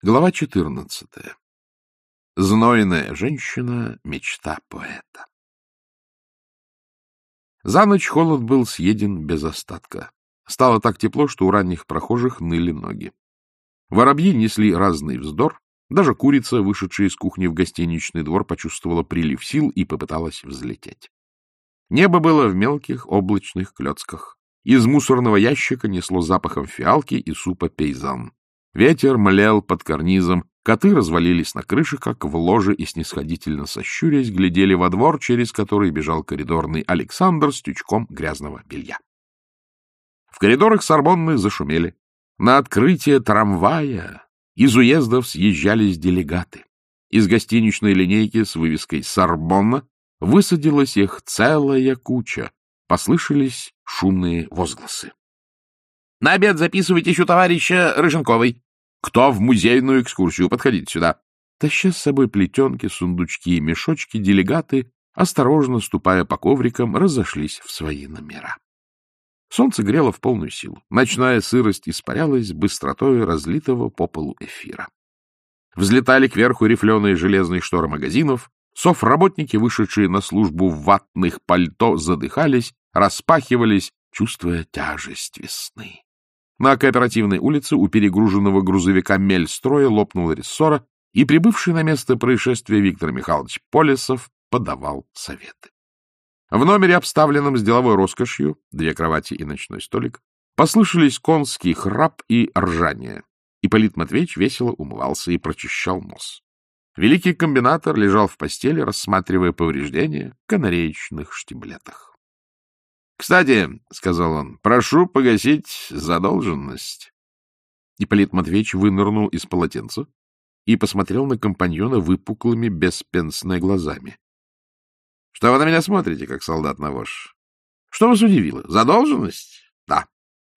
Глава 14. Знойная женщина — мечта поэта. За ночь холод был съеден без остатка. Стало так тепло, что у ранних прохожих ныли ноги. Воробьи несли разный вздор. Даже курица, вышедшая из кухни в гостиничный двор, почувствовала прилив сил и попыталась взлететь. Небо было в мелких облачных клетках. Из мусорного ящика несло запахом фиалки и супа пейзан. Ветер млел под карнизом, коты развалились на крыше, как в ложе, и снисходительно сощурясь глядели во двор, через который бежал коридорный Александр с тючком грязного белья. В коридорах Сорбонны зашумели. На открытие трамвая из уездов съезжались делегаты. Из гостиничной линейки с вывеской «Сорбонна» высадилась их целая куча. Послышались шумные возгласы. — На обед записывайтесь у товарища Рыженковой. Кто в музейную экскурсию? Подходите сюда. Таща с собой плетенки, сундучки и мешочки, делегаты, осторожно ступая по коврикам, разошлись в свои номера. Солнце грело в полную силу. Ночная сырость испарялась быстротой разлитого по полу эфира. Взлетали кверху рифленые железные шторы магазинов, Софработники, вышедшие на службу в ватных пальто, задыхались, распахивались, чувствуя тяжесть весны. На кооперативной улице у перегруженного грузовика Мельстроя лопнула рессора, и прибывший на место происшествия Виктор Михайлович Полесов подавал советы. В номере, обставленном с деловой роскошью, две кровати и ночной столик, послышались конский храп и ржание. Ипполит Матвеевич весело умывался и прочищал нос. Великий комбинатор лежал в постели, рассматривая повреждения в канареечных штиблетах. — Кстати, — сказал он, — прошу погасить задолженность. Ипполит Матвеевич вынырнул из полотенца и посмотрел на компаньона выпуклыми, беспенсными глазами. — Что вы на меня смотрите, как солдат на вож? Что вас удивило? Задолженность? Да.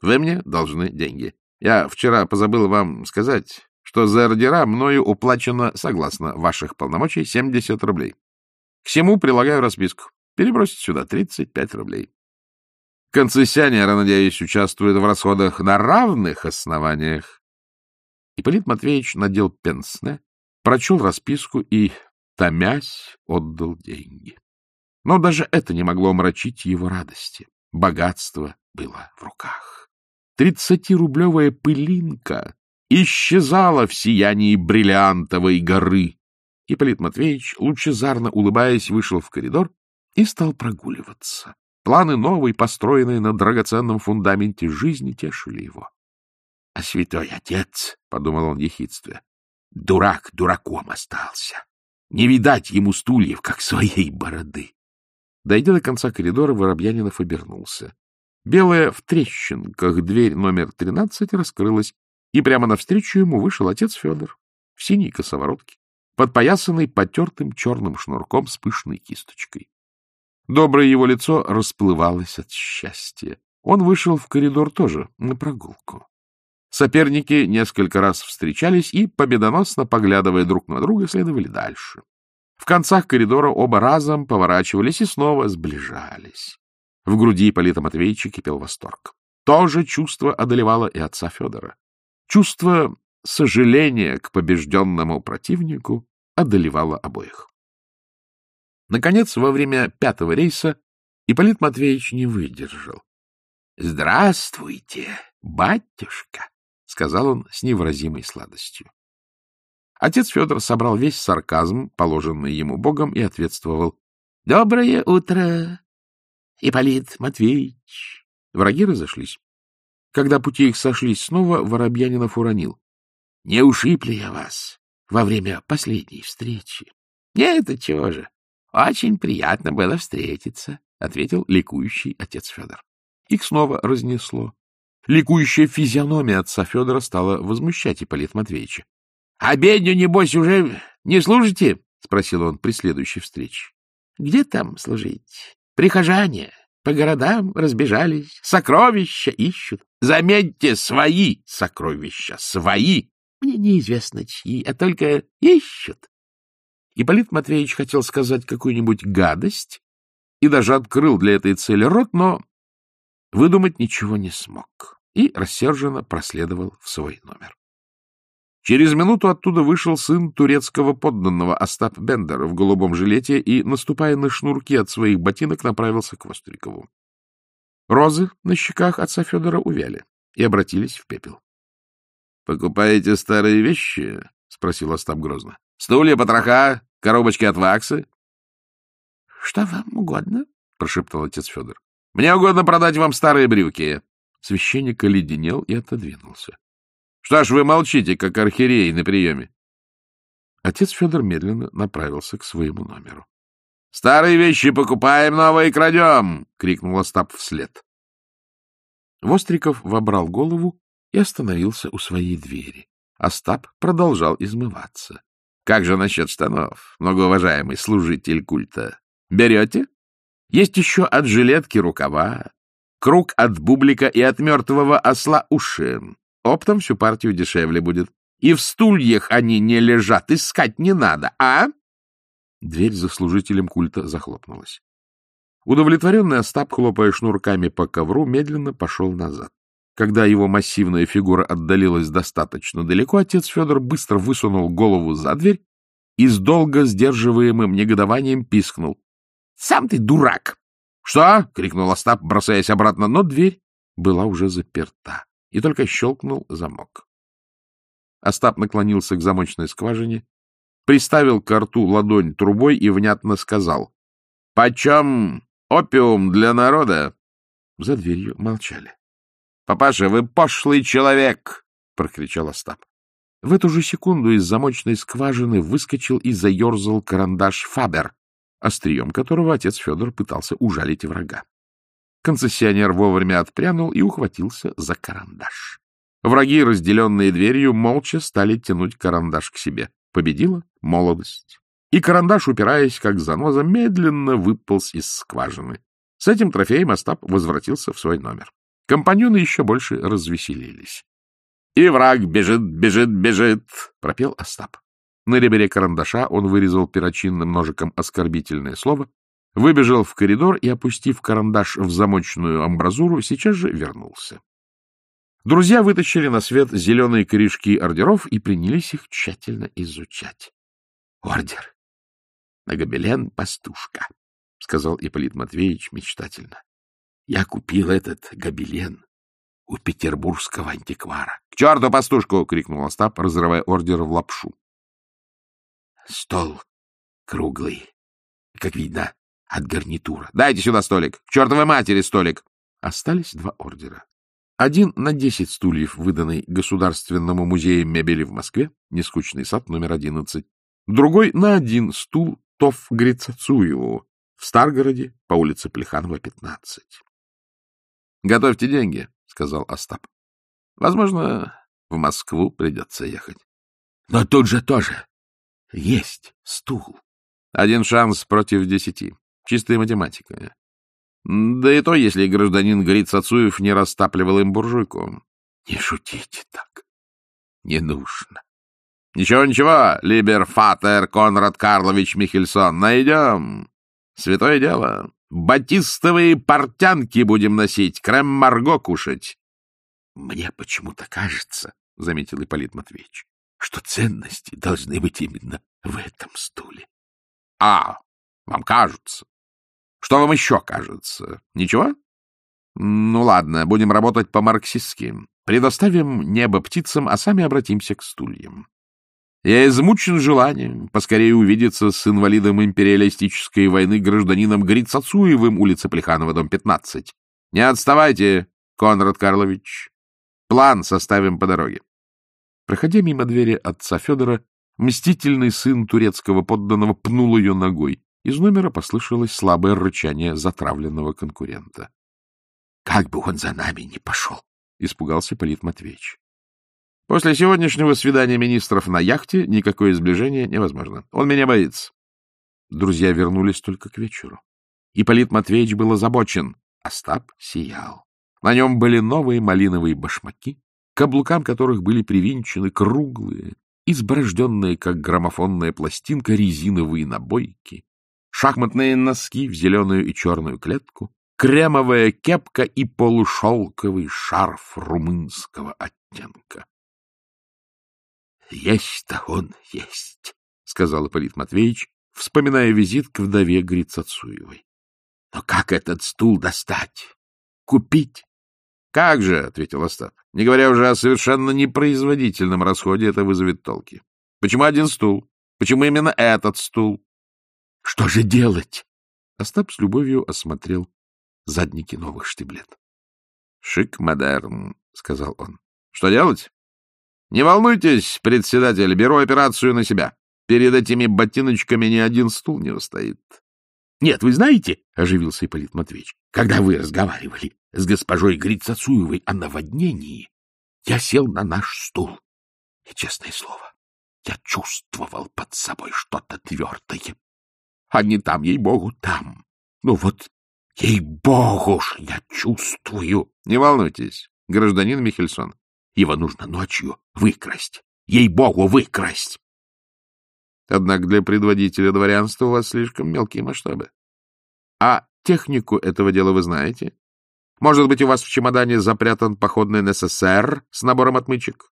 Вы мне должны деньги. Я вчера позабыл вам сказать, что за ордера мною уплачено, согласно ваших полномочий, 70 рублей. К всему прилагаю расписку. Перебросить сюда 35 рублей. Концессионеры, надеюсь, участвуют в расходах на равных основаниях. Ипполит Матвеевич надел пенсне, прочел расписку и, томясь, отдал деньги. Но даже это не могло омрачить его радости. Богатство было в руках. Тридцатирублевая пылинка исчезала в сиянии бриллиантовой горы. Ипполит Матвеевич, лучезарно улыбаясь, вышел в коридор и стал прогуливаться. Планы новой, построенные на драгоценном фундаменте жизни, тешили его. — А святой отец, — подумал он в ехидстве, — дурак дураком остался. Не видать ему стульев, как своей бороды. Дойдя до конца коридора, Воробьянинов обернулся. Белая в трещинках дверь номер тринадцать раскрылась, и прямо навстречу ему вышел отец Федор в синей косоворотке, подпоясанный потертым черным шнурком с пышной кисточкой. Доброе его лицо расплывалось от счастья. Он вышел в коридор тоже на прогулку. Соперники несколько раз встречались и, победоносно поглядывая друг на друга, следовали дальше. В концах коридора оба разом поворачивались и снова сближались. В груди Ипполита Матвеевича кипел восторг. То же чувство одолевало и отца Федора. Чувство сожаления к побежденному противнику одолевало обоих. Наконец, во время пятого рейса Ипполит Матвеевич не выдержал. — Здравствуйте, батюшка! — сказал он с невыразимой сладостью. Отец Федор собрал весь сарказм, положенный ему Богом, и ответствовал. — Доброе утро, Ипполит Матвеевич! Враги разошлись. Когда пути их сошлись снова, Воробьянинов уронил. — Не ушиб ли я вас во время последней встречи? — Нет, чего же. — Очень приятно было встретиться, — ответил ликующий отец Федор. Их снова разнесло. Ликующая физиономия отца Федора стала возмущать Ипполит Матвеевича. — Обедню, небось, уже не служите? — спросил он при следующей встрече. — Где там служить? Прихожане по городам разбежались, сокровища ищут. Заметьте, свои сокровища, свои. Мне неизвестно чьи, а только ищут. Ипполит Матвеевич хотел сказать какую-нибудь гадость и даже открыл для этой цели рот, но выдумать ничего не смог и рассерженно проследовал в свой номер. Через минуту оттуда вышел сын турецкого подданного Остап Бендер в голубом жилете и, наступая на шнурки от своих ботинок, направился к Вострикову. Розы на щеках отца Федора увяли и обратились в пепел. — Покупаете старые вещи? — спросил Остап грозно. — Стулья, потроха, коробочки от ваксы? — Что вам угодно? — прошептал отец Федор. — Мне угодно продать вам старые брюки. Священник оледенел и отодвинулся. — Что ж вы молчите, как архиерей на приеме? Отец Федор медленно направился к своему номеру. — Старые вещи покупаем, новые крадем! — крикнул Остап вслед. Востриков вобрал голову и остановился у своей двери. Остап продолжал измываться. — Как же насчет штанов, многоуважаемый служитель культа? Берете? Есть еще от жилетки рукава, круг от бублика и от мертвого осла уши. Оптом всю партию дешевле будет. И в стульях они не лежат, искать не надо, а? Дверь за служителем культа захлопнулась. Удовлетворенный Остап, хлопая шнурками по ковру, медленно пошел назад. Когда его массивная фигура отдалилась достаточно далеко, отец Федор быстро высунул голову за дверь и с долго сдерживаемым негодованием пискнул. — Сам ты дурак! — Что? — крикнул Остап, бросаясь обратно, но дверь была уже заперта и только щелкнул замок. Остап наклонился к замочной скважине, приставил к рту ладонь трубой и внятно сказал. — Почем опиум для народа? За дверью молчали. — Папаша, вы пошлый человек! — прокричал Остап. В эту же секунду из замочной скважины выскочил и заерзал карандаш Фабер, острием которого отец Федор пытался ужалить врага. Концессионер вовремя отпрянул и ухватился за карандаш. Враги, разделенные дверью, молча стали тянуть карандаш к себе. Победила молодость. И карандаш, упираясь как заноза, медленно выполз из скважины. С этим трофеем Остап возвратился в свой номер. Компаньоны еще больше развеселились. — И враг бежит, бежит, бежит! — пропел Остап. На ребере карандаша он вырезал перочинным ножиком оскорбительное слово, выбежал в коридор и, опустив карандаш в замочную амбразуру, сейчас же вернулся. Друзья вытащили на свет зеленые корешки ордеров и принялись их тщательно изучать. — Ордер на гобелен пастушка, — сказал Ипполит Матвеевич мечтательно. — Я купил этот гобелен у петербургского антиквара. — К черту пастушку! — крикнул Остап, разрывая ордер в лапшу. Стол круглый, как видно, от гарнитура. Дайте сюда столик. К чертовой матери столик. Остались два ордера. Один на десять стульев, выданный Государственному музею мебели в Москве, нескучный сад номер одиннадцать. Другой на один стул Тоф Грицацуеву в Старгороде по улице Плеханова, 15. — Готовьте деньги, — сказал Остап. — Возможно, в Москву придется ехать. — Но тут же тоже есть стул. Один шанс против десяти. Чистая математика. Да и то, если гражданин Грицацуев не растапливал им буржуйку. Не шутите так. Не нужно. Ничего, ничего, Либер Фатер Конрад Карлович Михельсон, найдем. Святое дело. Батистовые портянки будем носить, крем-марго кушать. Мне почему-то кажется, — заметил Ипполит Матвеевич, что ценности должны быть именно в этом стуле. — А, вам кажется. Что вам еще кажется? Ничего? Ну ладно, будем работать по-марксистски. Предоставим небо птицам, а сами обратимся к стульям. Я измучен желанием поскорее увидеться с инвалидом империалистической войны гражданином Грицацуевым, улица Плеханова, дом 15. Не отставайте, Конрад Карлович. План составим по дороге. Проходя мимо двери отца Федора, мстительный сын турецкого подданного пнул ее ногой. Из номера послышалось слабое рычание затравленного конкурента. — Как бы он за нами не пошел! — испугался Полит Матвеевич. После сегодняшнего свидания министров на яхте никакое сближение невозможно. Он меня боится. Друзья вернулись только к вечеру. Ипполит Матвеевич был озабочен. Остап сиял. На нем были новые малиновые башмаки, каблукам которых были привинчены круглые, изборожденные, как граммофонная пластинка, резиновые набойки, шахматные носки в зеленую и черную клетку, кремовая кепка и полушелковый шарф румынского оттенка. — Есть-то он есть, — сказал Ипполит Матвеевич, вспоминая визит к вдове Грицацуевой. — Но как этот стул достать? Купить? — Как же, — ответил Остап, — не говоря уже о совершенно непроизводительном расходе, это вызовет толки. Почему один стул? Почему именно этот стул? — Что же делать? Остап с любовью осмотрел задники новых штиблет. — Шик модерн, — сказал он. — Что делать? — Не волнуйтесь, председатель, беру операцию на себя. Перед этими ботиночками ни один стул не устоит. — Нет, вы знаете, — оживился Ипполит Матвеевич, — когда вы разговаривали с госпожой Грицацуевой о наводнении, я сел на наш стул. И, честное слово, я чувствовал под собой что-то твердое. А не там, ей-богу, там. Ну вот, ей-богу ж, я чувствую. Не волнуйтесь, гражданин Михельсон. Его нужно ночью выкрасть. Ей-богу, выкрасть. Однако для предводителя дворянства у вас слишком мелкие масштабы. А технику этого дела вы знаете? Может быть, у вас в чемодане запрятан походный НССР с набором отмычек?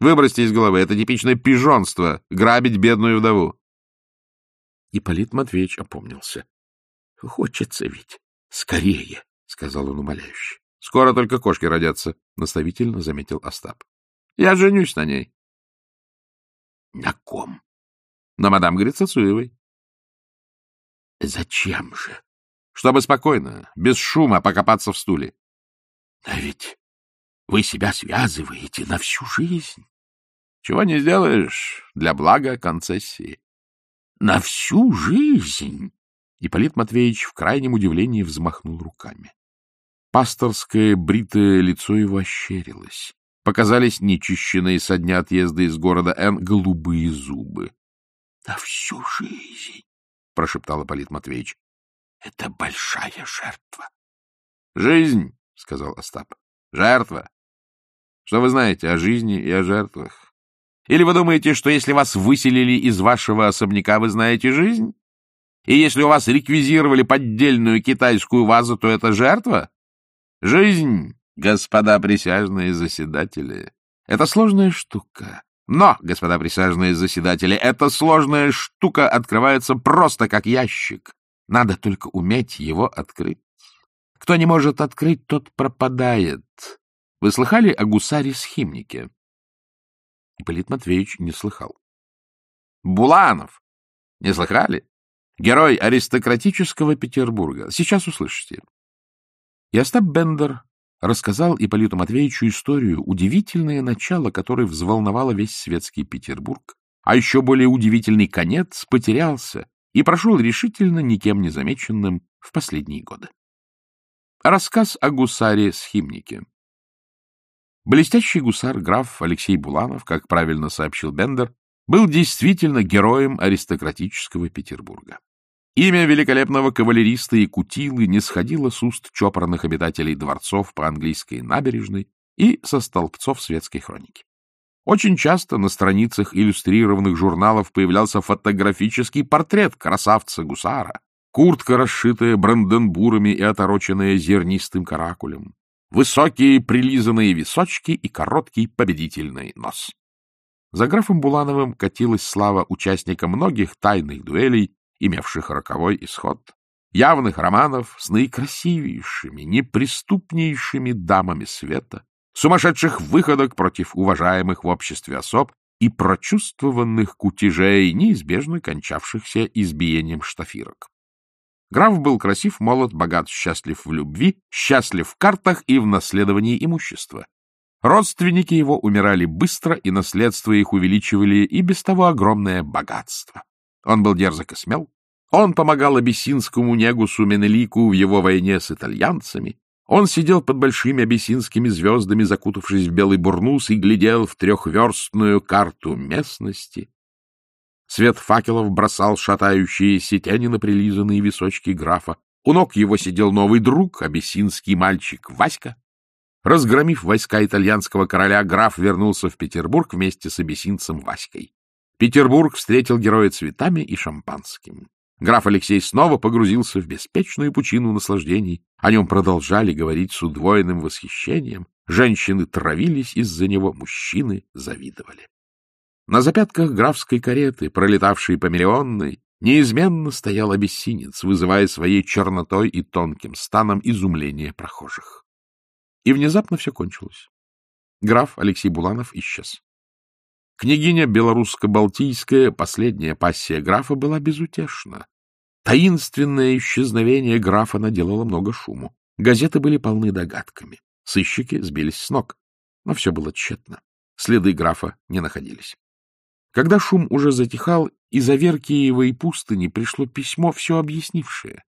Выбросьте из головы, это типичное пижонство — грабить бедную вдову. Ипполит Матвеевич опомнился. — Хочется ведь скорее, — сказал он умоляюще. — Скоро только кошки родятся, — наставительно заметил Остап. — Я женюсь на ней. — На ком? На мадам Грицацуевой. — Зачем же? — Чтобы спокойно, без шума покопаться в стуле. — Но ведь вы себя связываете на всю жизнь. Чего не сделаешь для блага концессии. — На всю жизнь! Ипполит Матвеевич в крайнем удивлении взмахнул руками. Пасторское бритое лицо его ощерилось. Показались нечищенные со дня отъезда из города Н голубые зубы. — На всю жизнь! — прошептал Ипполит Матвеевич. — Это большая жертва. — Жизнь, — сказал Остап. — Жертва. Что вы знаете о жизни и о жертвах? Или вы думаете, что если вас выселили из вашего особняка, вы знаете жизнь? И если у вас реквизировали поддельную китайскую вазу, то это жертва? Жизнь, господа присяжные заседатели, это сложная штука. Но, господа присяжные заседатели, эта сложная штука открывается просто как ящик. Надо только уметь его открыть. Кто не может открыть, тот пропадает. Вы слыхали о гусаре-схимнике? Ипполит Матвеевич не слыхал. Буланов! Не слыхали? Герой аристократического Петербурга. Сейчас услышите. И Остап Бендер рассказал Ипполиту Матвеевичу историю, удивительное начало которой взволновало весь светский Петербург, а еще более удивительный конец потерялся и прошел решительно никем не замеченным в последние годы. Рассказ о гусаре-схимнике. Блестящий гусар граф Алексей Буланов, как правильно сообщил Бендер, был действительно героем аристократического Петербурга. Имя великолепного кавалериста и кутилы не сходило с уст чопорных обитателей дворцов по английской набережной и со столбцов светской хроники. Очень часто на страницах иллюстрированных журналов появлялся фотографический портрет красавца-гусара, куртка, расшитая бранденбурами и отороченная зернистым каракулем, высокие прилизанные височки и короткий победительный нос. За графом Булановым катилась слава участника многих тайных дуэлей имевших роковой исход, явных романов с наикрасивейшими, неприступнейшими дамами света, сумасшедших выходок против уважаемых в обществе особ и прочувствованных кутежей, неизбежно кончавшихся избиением штафирок. Граф был красив, молод, богат, счастлив в любви, счастлив в картах и в наследовании имущества. Родственники его умирали быстро, и наследство их увеличивали и без того огромное богатство. Он был дерзок и смел. Он помогал абиссинскому негусу Менелику в его войне с итальянцами. Он сидел под большими абиссинскими звездами, закутавшись в белый бурнус, и глядел в трехверстную карту местности. Свет факелов бросал шатающиеся тени на прилизанные височки графа. У ног его сидел новый друг, абиссинский мальчик Васька. Разгромив войска итальянского короля, граф вернулся в Петербург вместе с абиссинцем Васькой. Петербург встретил героя цветами и шампанским. Граф Алексей снова погрузился в беспечную пучину наслаждений. О нем продолжали говорить с удвоенным восхищением. Женщины травились из-за него, мужчины завидовали. На запятках графской кареты, пролетавшей по миллионной, неизменно стоял обессинец, вызывая своей чернотой и тонким станом изумление прохожих. И внезапно все кончилось. Граф Алексей Буланов исчез. Княгиня белорусско-балтийская, последняя пассия графа, была безутешна. Таинственное исчезновение графа наделало много шуму. Газеты были полны догадками. Сыщики сбились с ног. Но все было тщетно. Следы графа не находились. Когда шум уже затихал, из Аверкиевой пустыни пришло письмо, все объяснившее.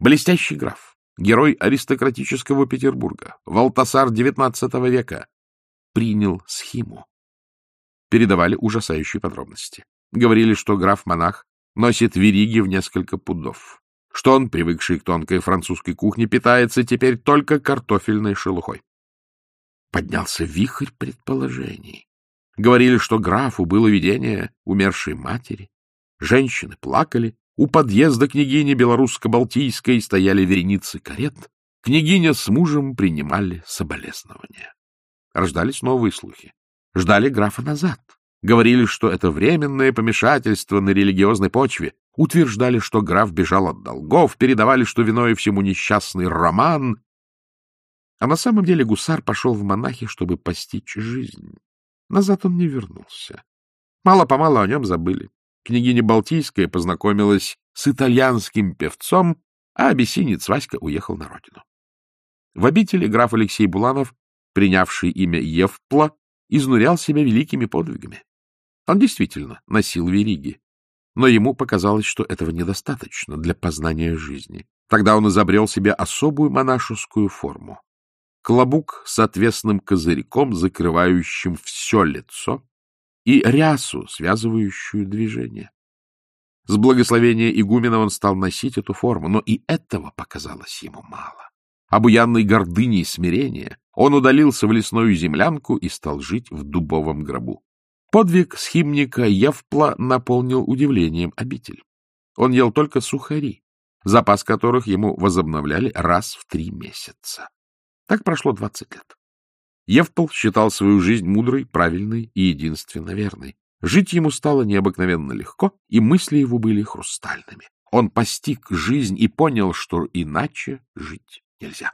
Блестящий граф, герой аристократического Петербурга, Валтасар XIX века, принял схиму передавали ужасающие подробности. Говорили, что граф-монах носит вериги в несколько пудов, что он, привыкший к тонкой французской кухне, питается теперь только картофельной шелухой. Поднялся вихрь предположений. Говорили, что графу было видение умершей матери. Женщины плакали. У подъезда княгини Белорусско-Балтийской стояли вереницы карет. Княгиня с мужем принимали соболезнования. Рождались новые слухи ждали графа назад. Говорили, что это временное помешательство на религиозной почве. Утверждали, что граф бежал от долгов, передавали, что виной всему несчастный роман. А на самом деле гусар пошел в монахи, чтобы постичь жизнь. Назад он не вернулся. Мало-помалу о нем забыли. Княгиня Балтийская познакомилась с итальянским певцом, а абиссинец Васька уехал на родину. В обители граф Алексей Буланов, принявший имя Евпла, изнурял себя великими подвигами. Он действительно носил вериги, но ему показалось, что этого недостаточно для познания жизни. Тогда он изобрел себе особую монашескую форму. Клобук с отвесным козырьком, закрывающим все лицо, и рясу, связывающую движение. С благословения игумена он стал носить эту форму, но и этого показалось ему мало. Обуянной гордыней смирения он удалился в лесную землянку и стал жить в дубовом гробу. Подвиг схимника Евпла наполнил удивлением обитель. Он ел только сухари, запас которых ему возобновляли раз в три месяца. Так прошло двадцать лет. Евпл считал свою жизнь мудрой, правильной и единственно верной. Жить ему стало необыкновенно легко, и мысли его были хрустальными. Он постиг жизнь и понял, что иначе жить нельзя.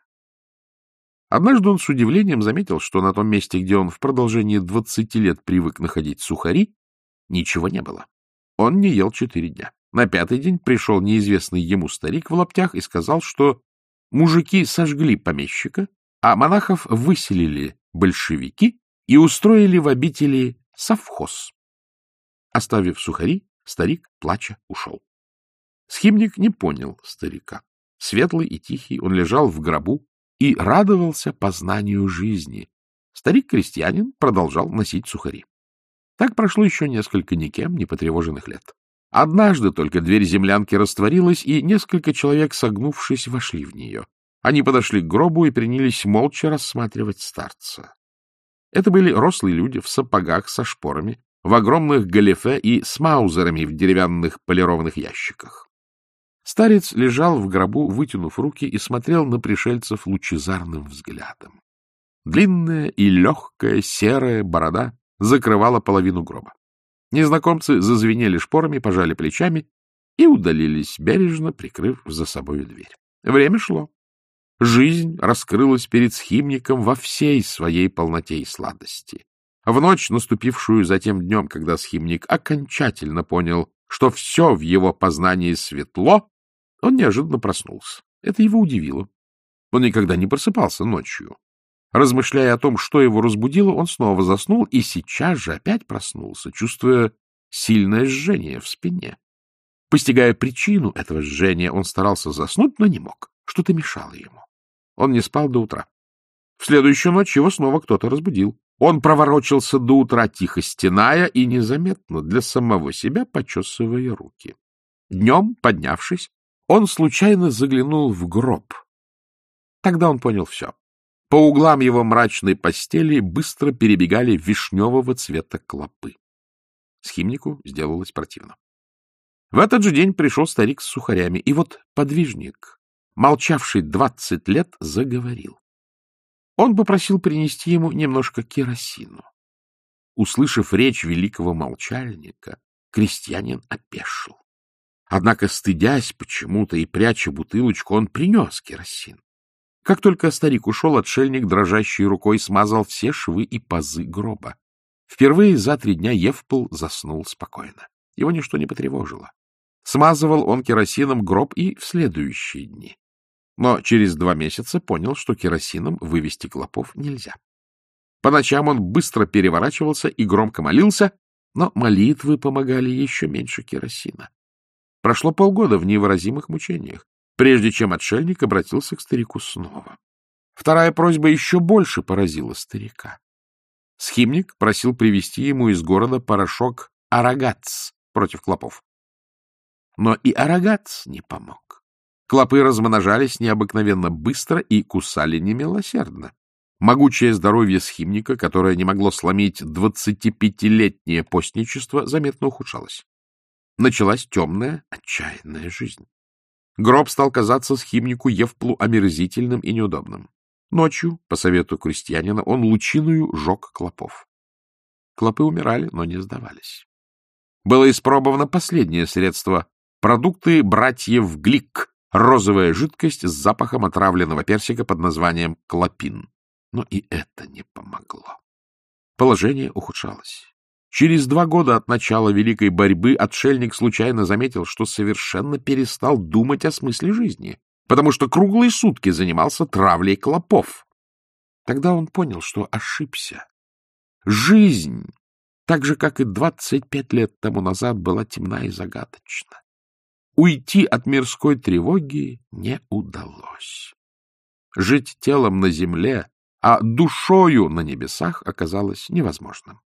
Однажды он с удивлением заметил, что на том месте, где он в продолжении двадцати лет привык находить сухари, ничего не было. Он не ел четыре дня. На пятый день пришел неизвестный ему старик в лаптях и сказал, что мужики сожгли помещика, а монахов выселили большевики и устроили в обители совхоз. Оставив сухари, старик, плача, ушел. Схимник не понял старика. Светлый и тихий, он лежал в гробу и радовался познанию жизни. Старик-крестьянин продолжал носить сухари. Так прошло еще несколько никем не потревоженных лет. Однажды только дверь землянки растворилась, и несколько человек, согнувшись, вошли в нее. Они подошли к гробу и принялись молча рассматривать старца. Это были рослые люди в сапогах со шпорами, в огромных галифе и с маузерами в деревянных полированных ящиках. Старец лежал в гробу, вытянув руки, и смотрел на пришельцев лучезарным взглядом. Длинная и легкая серая борода закрывала половину гроба. Незнакомцы зазвенели шпорами, пожали плечами и удалились, бережно прикрыв за собой дверь. Время шло. Жизнь раскрылась перед схимником во всей своей полноте и сладости. В ночь, наступившую затем днем, когда схимник окончательно понял, что все в его познании светло, он неожиданно проснулся. Это его удивило. Он никогда не просыпался ночью. Размышляя о том, что его разбудило, он снова заснул и сейчас же опять проснулся, чувствуя сильное жжение в спине. Постигая причину этого жжения, он старался заснуть, но не мог. Что-то мешало ему. Он не спал до утра. В следующую ночь его снова кто-то разбудил. Он проворочился до утра, тихо стеная и незаметно для самого себя почесывая руки. Днем, поднявшись, он случайно заглянул в гроб. Тогда он понял все. По углам его мрачной постели быстро перебегали вишневого цвета клопы. Схимнику сделалось противно. В этот же день пришел старик с сухарями, и вот подвижник, молчавший двадцать лет, заговорил. Он попросил принести ему немножко керосину. Услышав речь великого молчальника, крестьянин опешил. Однако, стыдясь почему-то и пряча бутылочку, он принес керосин. Как только старик ушел, отшельник дрожащей рукой смазал все швы и пазы гроба. Впервые за три дня Евпл заснул спокойно. Его ничто не потревожило. Смазывал он керосином гроб и в следующие дни. Но через два месяца понял, что керосином вывести клопов нельзя. По ночам он быстро переворачивался и громко молился, но молитвы помогали еще меньше керосина. Прошло полгода в невыразимых мучениях, прежде чем отшельник обратился к старику снова. Вторая просьба еще больше поразила старика. Схимник просил привезти ему из города порошок арагац против клопов. Но и арагац не помог. Клопы размножались необыкновенно быстро и кусали немилосердно. Могучее здоровье схимника, которое не могло сломить двадцатипятилетнее постничество, заметно ухудшалось. Началась темная, отчаянная жизнь. Гроб стал казаться схимнику Евплу омерзительным и неудобным. Ночью, по совету крестьянина, он лучиную жег клопов. Клопы умирали, но не сдавались. Было испробовано последнее средство — продукты братьев Глик, розовая жидкость с запахом отравленного персика под названием клопин. Но и это не помогло. Положение ухудшалось. Через два года от начала Великой борьбы отшельник случайно заметил, что совершенно перестал думать о смысле жизни потому что круглые сутки занимался травлей клопов. Тогда он понял, что ошибся. Жизнь, так же, как и двадцать пять лет тому назад, была темна и загадочна. Уйти от мирской тревоги не удалось. Жить телом на земле, а душою на небесах оказалось невозможным.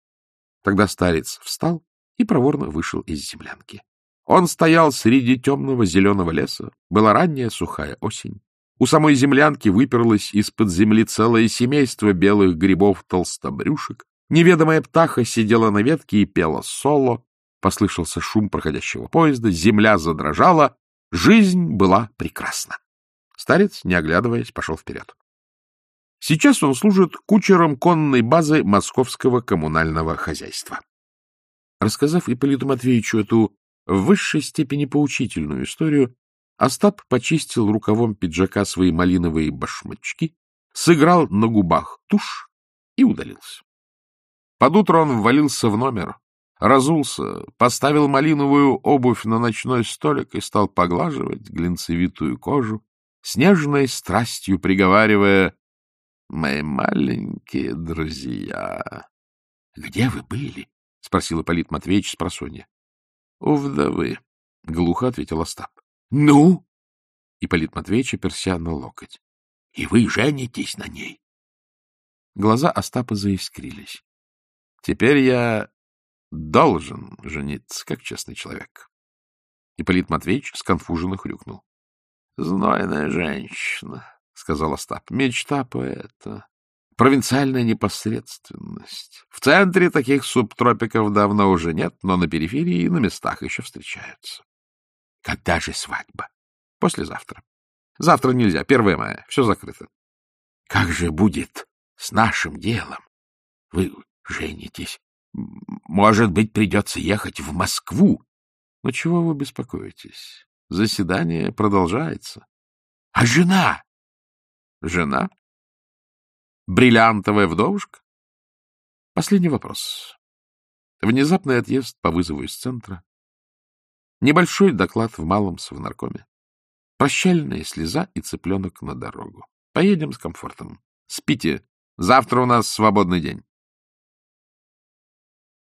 Тогда старец встал и проворно вышел из землянки. Он стоял среди темного зеленого леса. Была ранняя сухая осень. У самой землянки выперлось из-под земли целое семейство белых грибов-толстобрюшек. Неведомая птаха сидела на ветке и пела соло. Послышался шум проходящего поезда, земля задрожала. Жизнь была прекрасна. Старец, не оглядываясь, пошел вперед. Сейчас он служит кучером конной базы московского коммунального хозяйства. Рассказав Ипполиту Матвеевичу эту в высшей степени поучительную историю, Остап почистил рукавом пиджака свои малиновые башмачки, сыграл на губах тушь и удалился. Под утро он ввалился в номер, разулся, поставил малиновую обувь на ночной столик и стал поглаживать глинцевитую кожу, с нежной страстью приговаривая «Мои маленькие друзья». — Где вы были? — спросил Ипполит Матвеевич с просонья. — У вдовы, — глухо ответил Остап. — Ну? — Ипполит Матвеевич оперся на локоть. — И вы женитесь на ней? Глаза Остапа заискрились. — Теперь я должен жениться, как честный человек. Ипполит Матвеевич сконфуженно хрюкнул. — Знойная женщина, — сказал Остап. — Мечта поэта провинциальная непосредственность. В центре таких субтропиков давно уже нет, но на периферии и на местах еще встречаются. Когда же свадьба? Послезавтра. Завтра нельзя, 1 мая, все закрыто. Как же будет с нашим делом? Вы женитесь. Может быть, придется ехать в Москву. Но чего вы беспокоитесь? Заседание продолжается. А жена? Жена? Бриллиантовая вдовушка? Последний вопрос. Внезапный отъезд по вызову из центра. Небольшой доклад в малом совнаркоме. Прощальная слеза и цыпленок на дорогу. Поедем с комфортом. Спите. Завтра у нас свободный день.